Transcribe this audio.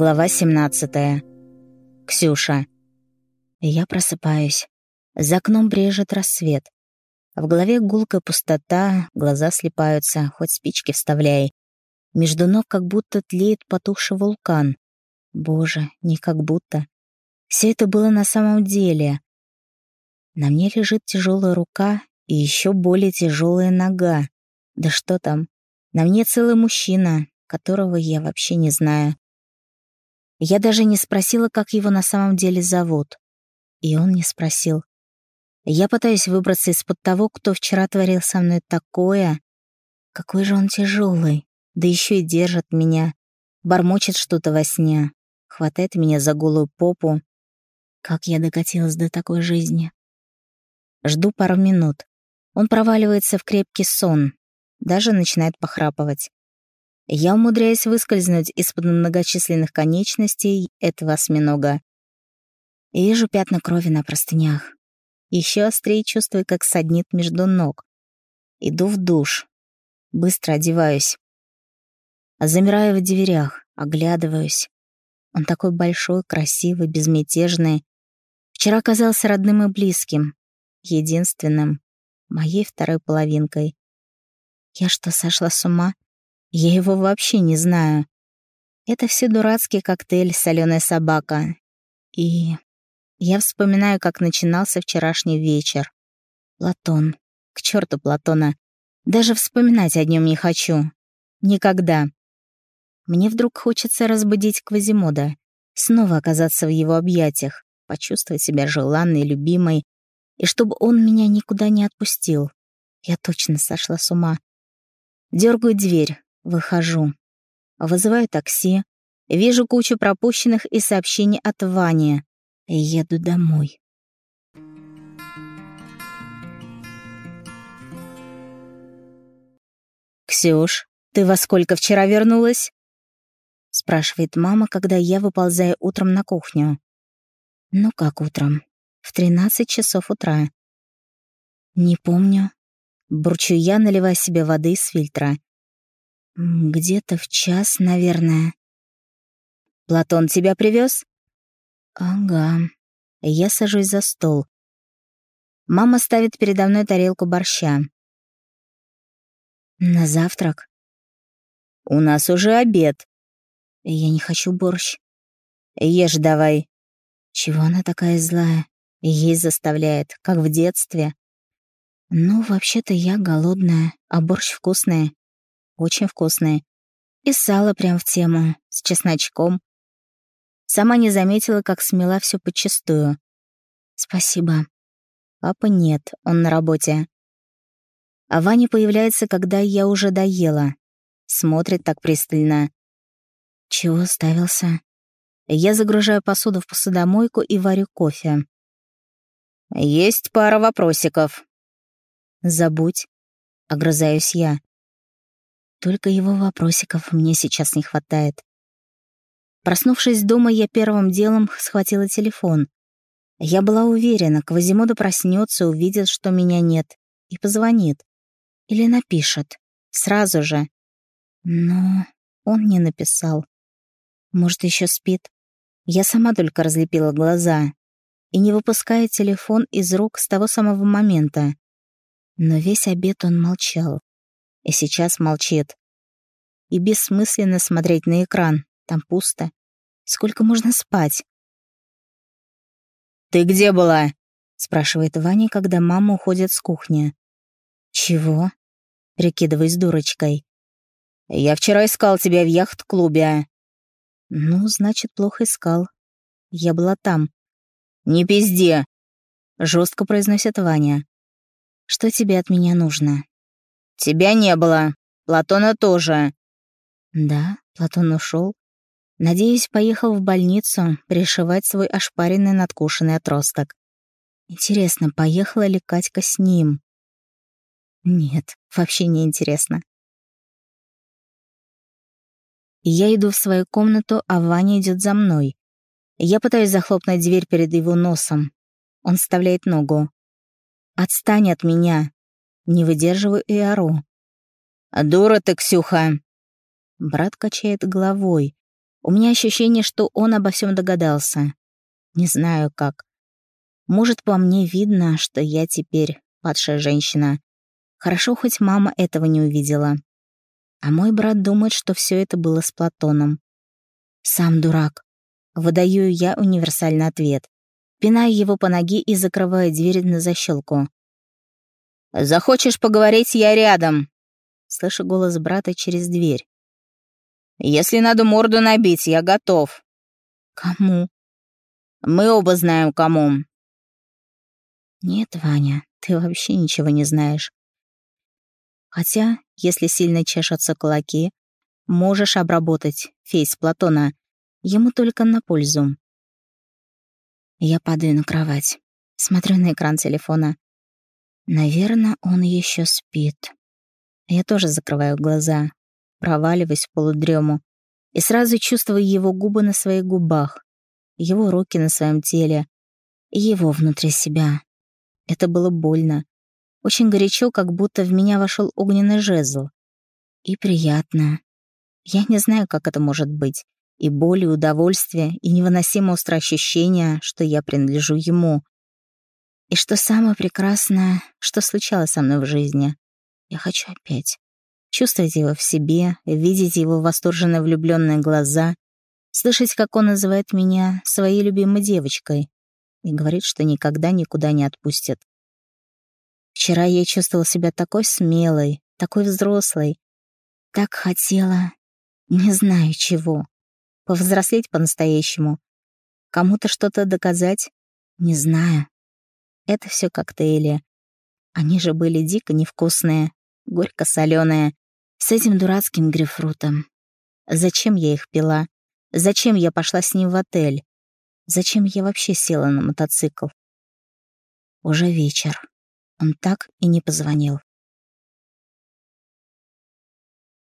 Глава 17. Ксюша. Я просыпаюсь. За окном брежет рассвет. В голове гулкая пустота, глаза слепаются, хоть спички вставляй. Между ног как будто тлеет потухший вулкан. Боже, не как будто. Все это было на самом деле. На мне лежит тяжелая рука и еще более тяжелая нога. Да что там? На мне целый мужчина, которого я вообще не знаю. Я даже не спросила, как его на самом деле зовут. И он не спросил. Я пытаюсь выбраться из-под того, кто вчера творил со мной такое. Какой же он тяжелый, да еще и держит меня. Бормочет что-то во сне, хватает меня за голую попу. Как я докатилась до такой жизни? Жду пару минут. Он проваливается в крепкий сон, даже начинает похрапывать. Я умудряюсь выскользнуть из-под многочисленных конечностей этого осьминога. Вижу пятна крови на простынях. Еще острее чувствую, как саднит между ног. Иду в душ. Быстро одеваюсь. Замираю в дверях, оглядываюсь. Он такой большой, красивый, безмятежный. Вчера казался родным и близким. Единственным. Моей второй половинкой. Я что, сошла с ума? Я его вообще не знаю. Это все дурацкий коктейль «Соленая собака». И я вспоминаю, как начинался вчерашний вечер. Платон. К черту Платона. Даже вспоминать о нем не хочу. Никогда. Мне вдруг хочется разбудить Квазимода, снова оказаться в его объятиях, почувствовать себя желанной, любимой, и чтобы он меня никуда не отпустил. Я точно сошла с ума. Дергаю дверь, Выхожу. Вызываю такси. Вижу кучу пропущенных и сообщений от Вани. Еду домой. «Ксюш, ты во сколько вчера вернулась?» спрашивает мама, когда я выползаю утром на кухню. «Ну как утром? В тринадцать часов утра». «Не помню». Бурчу я, наливая себе воды из фильтра. Где-то в час, наверное. Платон тебя привез? Ага. Я сажусь за стол. Мама ставит передо мной тарелку борща. На завтрак? У нас уже обед. Я не хочу борщ. Ешь давай. Чего она такая злая? Есть заставляет, как в детстве. Ну, вообще-то я голодная, а борщ вкусный. Очень вкусные. И сало прям в тему, с чесночком. Сама не заметила, как смела все подчистую. Спасибо. Папа нет, он на работе. А Ваня появляется, когда я уже доела. Смотрит так пристально. Чего ставился? Я загружаю посуду в посудомойку и варю кофе. «Есть пара вопросиков». «Забудь», — огрызаюсь я. Только его вопросиков мне сейчас не хватает. Проснувшись дома, я первым делом схватила телефон. Я была уверена, Квазимода проснется, увидит, что меня нет, и позвонит. Или напишет. Сразу же. Но он не написал. Может, еще спит? Я сама только разлепила глаза и не выпуская телефон из рук с того самого момента. Но весь обед он молчал и сейчас молчит. И бессмысленно смотреть на экран, там пусто. Сколько можно спать? «Ты где была?» — спрашивает Ваня, когда мама уходит с кухни. «Чего?» — прикидываясь дурочкой. «Я вчера искал тебя в яхт-клубе». «Ну, значит, плохо искал. Я была там». «Не пизди!» — жестко произносит Ваня. «Что тебе от меня нужно?» «Тебя не было. Платона тоже». «Да, Платон ушел. Надеюсь, поехал в больницу пришивать свой ошпаренный надкушенный отросток. Интересно, поехала ли Катька с ним? Нет, вообще не интересно. Я иду в свою комнату, а Ваня идет за мной. Я пытаюсь захлопнуть дверь перед его носом. Он вставляет ногу. «Отстань от меня!» Не выдерживаю и ору. «Дура ты, Ксюха!» Брат качает головой. У меня ощущение, что он обо всем догадался. Не знаю как. Может, по мне видно, что я теперь падшая женщина. Хорошо, хоть мама этого не увидела. А мой брат думает, что все это было с Платоном. Сам дурак. Выдаю я универсальный ответ. Пинаю его по ноге и закрываю дверь на защелку. «Захочешь поговорить, я рядом!» Слышу голос брата через дверь. «Если надо морду набить, я готов». «Кому?» «Мы оба знаем, кому». «Нет, Ваня, ты вообще ничего не знаешь. Хотя, если сильно чешутся кулаки, можешь обработать фейс Платона. Ему только на пользу. Я падаю на кровать, смотрю на экран телефона. Наверное, он еще спит. Я тоже закрываю глаза, проваливаюсь в полудрему и сразу чувствую его губы на своих губах, его руки на своем теле и его внутри себя. Это было больно, очень горячо, как будто в меня вошел огненный жезл. И приятно. Я не знаю, как это может быть. И боль, и удовольствие, и невыносимо острое ощущение, что я принадлежу ему. И что самое прекрасное, что случалось со мной в жизни. Я хочу опять. Чувствовать его в себе, видеть его восторженно влюбленные глаза, слышать, как он называет меня своей любимой девочкой и говорит, что никогда никуда не отпустит. Вчера я чувствовала себя такой смелой, такой взрослой. Так хотела, не знаю чего. Повзрослеть по-настоящему. Кому-то что-то доказать? Не знаю. Это все коктейли. Они же были дико невкусные, горько-соленые, с этим дурацким грейпфрутом. Зачем я их пила? Зачем я пошла с ним в отель? Зачем я вообще села на мотоцикл? Уже вечер. Он так и не позвонил.